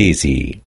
Daisy.